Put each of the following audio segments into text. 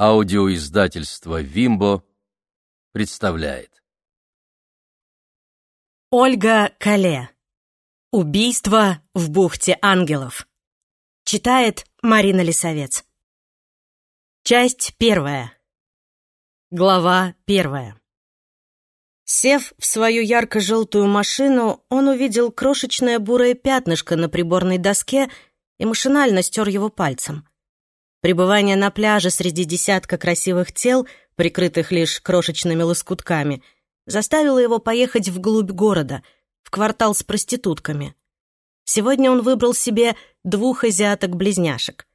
Аудиоиздательство «Вимбо» представляет. Ольга Кале. Убийство в бухте ангелов. Читает Марина Лисовец. Часть первая. Глава первая. Сев в свою ярко-желтую машину, он увидел крошечное бурое пятнышко на приборной доске и машинально стер его пальцем. Пребывание на пляже среди десятка красивых тел, прикрытых лишь крошечными лоскутками, заставило его поехать вглубь города, в квартал с проститутками. Сегодня он выбрал себе двух азиаток-близняшек.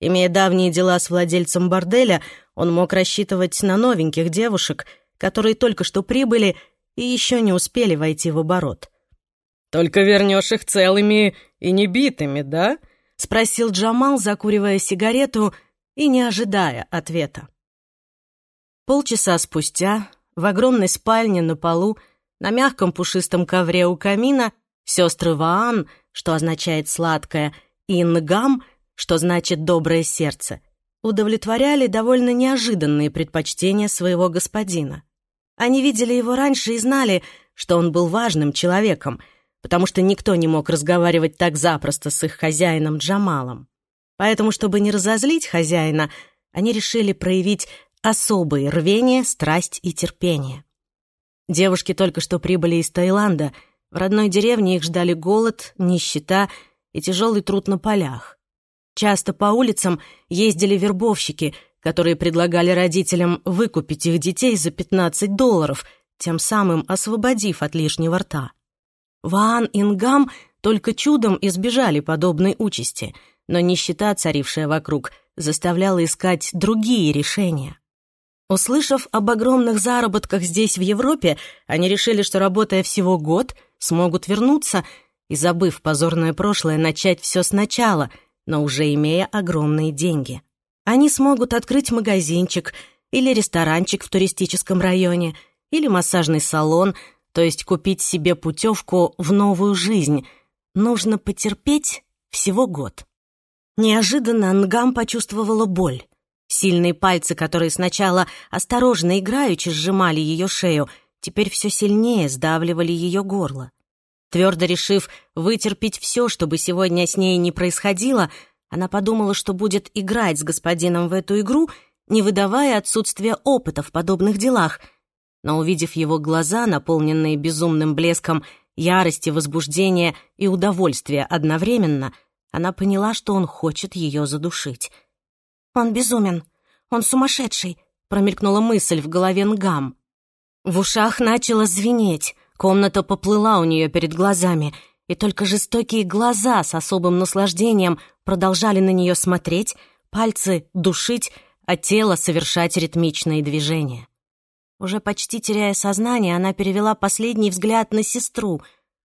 Имея давние дела с владельцем борделя, он мог рассчитывать на новеньких девушек, которые только что прибыли и еще не успели войти в оборот. «Только вернешь их целыми и небитыми, да?» — спросил Джамал, закуривая сигарету и не ожидая ответа. Полчаса спустя в огромной спальне на полу, на мягком пушистом ковре у камина, сестры Ваан, что означает «сладкое», и Нгам, что значит «доброе сердце», удовлетворяли довольно неожиданные предпочтения своего господина. Они видели его раньше и знали, что он был важным человеком — потому что никто не мог разговаривать так запросто с их хозяином Джамалом. Поэтому, чтобы не разозлить хозяина, они решили проявить особые рвение, страсть и терпение. Девушки только что прибыли из Таиланда. В родной деревне их ждали голод, нищета и тяжелый труд на полях. Часто по улицам ездили вербовщики, которые предлагали родителям выкупить их детей за 15 долларов, тем самым освободив от лишнего рта. Ваан и Нгам только чудом избежали подобной участи, но нищета, царившая вокруг, заставляла искать другие решения. Услышав об огромных заработках здесь, в Европе, они решили, что, работая всего год, смогут вернуться и, забыв позорное прошлое, начать все сначала, но уже имея огромные деньги. Они смогут открыть магазинчик или ресторанчик в туристическом районе, или массажный салон — то есть купить себе путевку в новую жизнь, нужно потерпеть всего год. Неожиданно Нгам почувствовала боль. Сильные пальцы, которые сначала осторожно играючи сжимали ее шею, теперь все сильнее сдавливали ее горло. Твердо решив вытерпеть все, чтобы сегодня с ней не происходило, она подумала, что будет играть с господином в эту игру, не выдавая отсутствия опыта в подобных делах — но увидев его глаза, наполненные безумным блеском ярости, возбуждения и удовольствия одновременно, она поняла, что он хочет ее задушить. «Он безумен, он сумасшедший», — промелькнула мысль в голове Нгам. В ушах начало звенеть, комната поплыла у нее перед глазами, и только жестокие глаза с особым наслаждением продолжали на нее смотреть, пальцы душить, а тело совершать ритмичные движения. Уже почти теряя сознание, она перевела последний взгляд на сестру.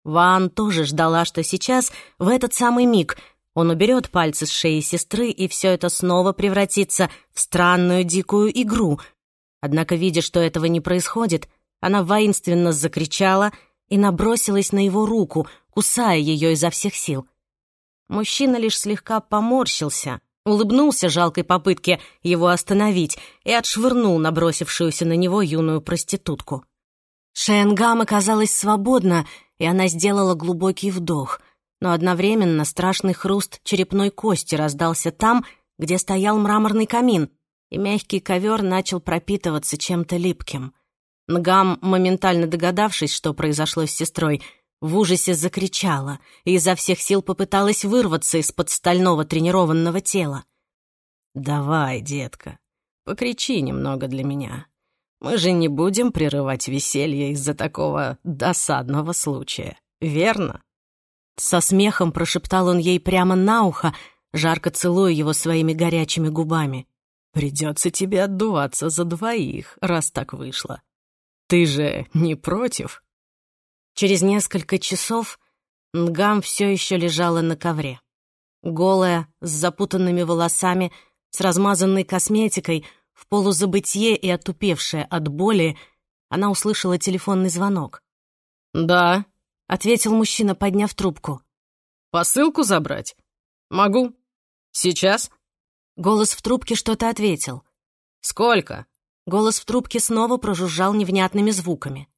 Ван тоже ждала, что сейчас, в этот самый миг, он уберет пальцы с шеи сестры, и все это снова превратится в странную дикую игру. Однако, видя, что этого не происходит, она воинственно закричала и набросилась на его руку, кусая ее изо всех сил. Мужчина лишь слегка поморщился, улыбнулся жалкой попытке его остановить и отшвырнул набросившуюся на него юную проститутку. Шенгам оказалась свободна, и она сделала глубокий вдох, но одновременно страшный хруст черепной кости раздался там, где стоял мраморный камин, и мягкий ковер начал пропитываться чем-то липким. Нгам, моментально догадавшись, что произошло с сестрой, в ужасе закричала и изо всех сил попыталась вырваться из-под стального тренированного тела. «Давай, детка, покричи немного для меня. Мы же не будем прерывать веселье из-за такого досадного случая, верно?» Со смехом прошептал он ей прямо на ухо, жарко целуя его своими горячими губами. «Придется тебе отдуваться за двоих, раз так вышло. Ты же не против?» Через несколько часов Нгам все еще лежала на ковре. Голая, с запутанными волосами, с размазанной косметикой, в полузабытье и отупевшая от боли, она услышала телефонный звонок. «Да», — ответил мужчина, подняв трубку. «Посылку забрать? Могу. Сейчас?» Голос в трубке что-то ответил. «Сколько?» Голос в трубке снова прожужжал невнятными звуками.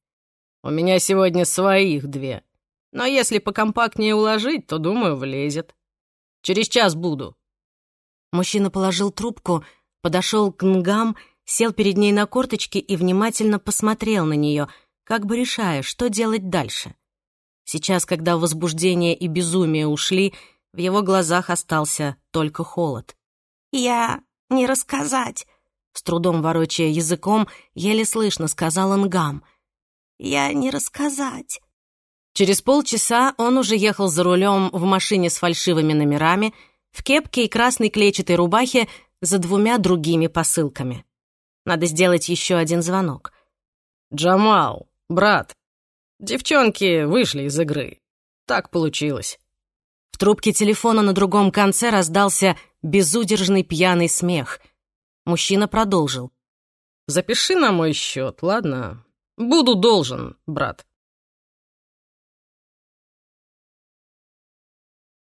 «У меня сегодня своих две. Но если покомпактнее уложить, то, думаю, влезет. Через час буду». Мужчина положил трубку, подошел к Нгам, сел перед ней на корточки и внимательно посмотрел на нее, как бы решая, что делать дальше. Сейчас, когда возбуждение и безумие ушли, в его глазах остался только холод. «Я не рассказать», — с трудом ворочая языком, еле слышно сказал Нгам. «Я не рассказать». Через полчаса он уже ехал за рулем в машине с фальшивыми номерами, в кепке и красной клетчатой рубахе за двумя другими посылками. Надо сделать еще один звонок. «Джамал, брат, девчонки вышли из игры. Так получилось». В трубке телефона на другом конце раздался безудержный пьяный смех. Мужчина продолжил. «Запиши на мой счет, ладно? Буду должен, брат».